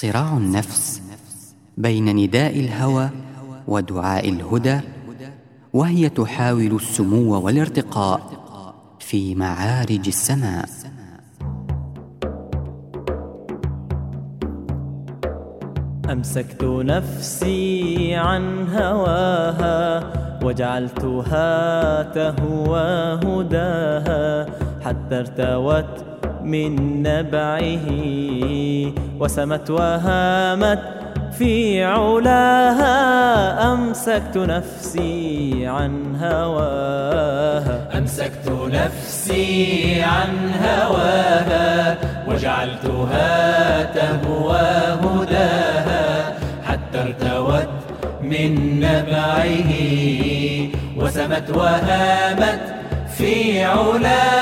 صراع النفس بين نداء الهوى ودعاء الهدى وهي تحاول السمو والارتقاء في معارج السماء. أمسكت نفسي عن هواها وجعلتها تهوى هداها حتى ارتوت من نبعه. وسمت وهامت في علاها أمسكت نفسي عن هواها. أمسكت نفسي عن هواها وجعلتها تهوى هداها. حتى ارتوت من نبعه وسمت وهامت في علاها.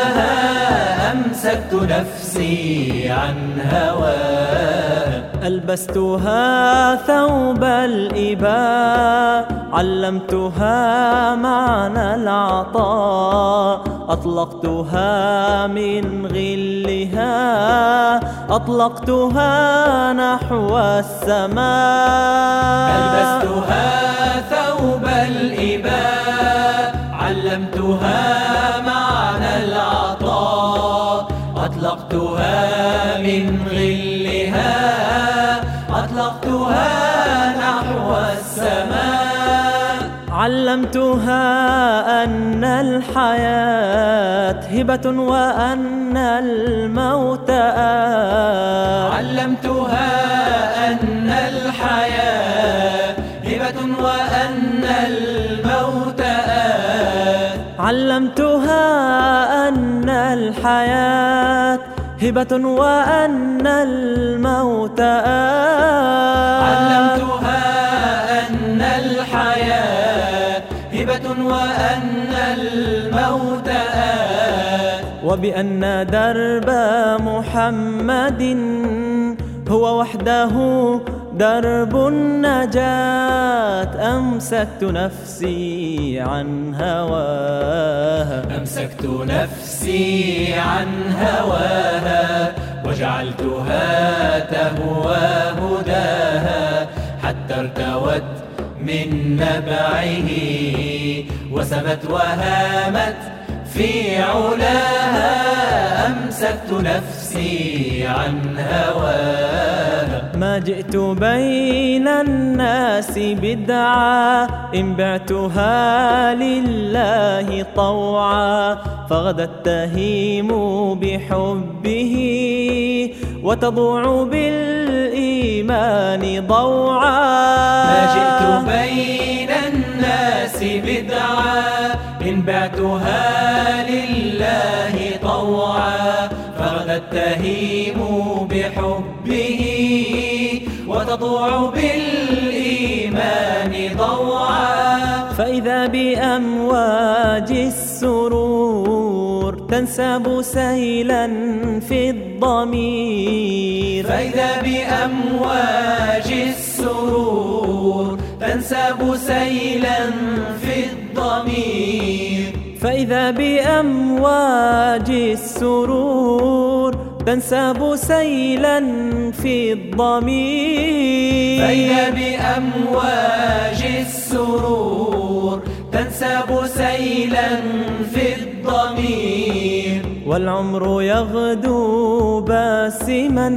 أمسكت نفسي عن هواها ألبستها ثوب الإباء. علمتها معنى العطاء. أطلقتها من غلها. أطلقتها نحو السماء. ألبستها ثوب الإباء. علمتها من غلها أطلقتها نحو السماء. علمتها أن الحياة هبة وأن الموت آت علمتها أن الحياة هبة وأن الموت آت علمتها أن الحياة هبة وأن الموت علمتها أن الحياة هبة وأن الموت وبأن درب محمد هو وحده درب النجاة أمسكت نفسي عن هواها. أمسكت نفسي عن هواها وجعلتها تهوى هداها. حتى ارتوت من نبعه وسمت وهامت في علاها. أمسكت نفسي عن هواها. ما جئت بين الناس بدعا إن بعتها لله طوعا. فغدا التهيم بحبه وتضوع بالإيمان ضوعا. ما جئت بين الناس بدعا إن بعتها لله طوعا. فغدا التهيم بحبه وتضوع بالإيمان ضوعا. فإذا بأمواج السرور تنساب سيلا في الضمير. فإذا بأمواج السرور تنساب سيلا في الضمير. فإذا بأمواج السرور تنساب سيلا في الضمير. فإذا بأمواج السرور تنساب سيلا في الضمير. والعمر يغدو باسما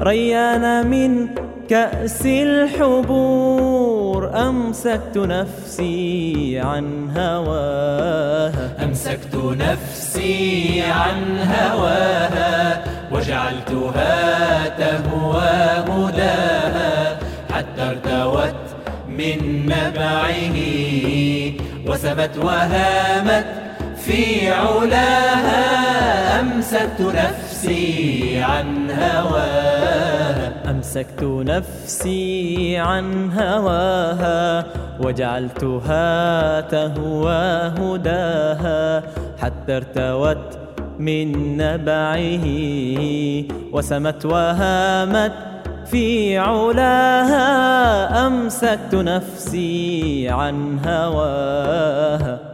ريان من كأس الحبور أمسكت نفسي عن هواها. أمسكت نفسي عن هواها وجعلتها تهوى هداها. حتى ارتوت من نبعه وسمت وهامت في علاها. أمسكت نفسي عن هواها. أمسكت نفسي عن هواها وجعلتها تهوى هداها حتى ارتوت من نبعه وسمت وهامت في علاها. أمسكت نفسي عن هواها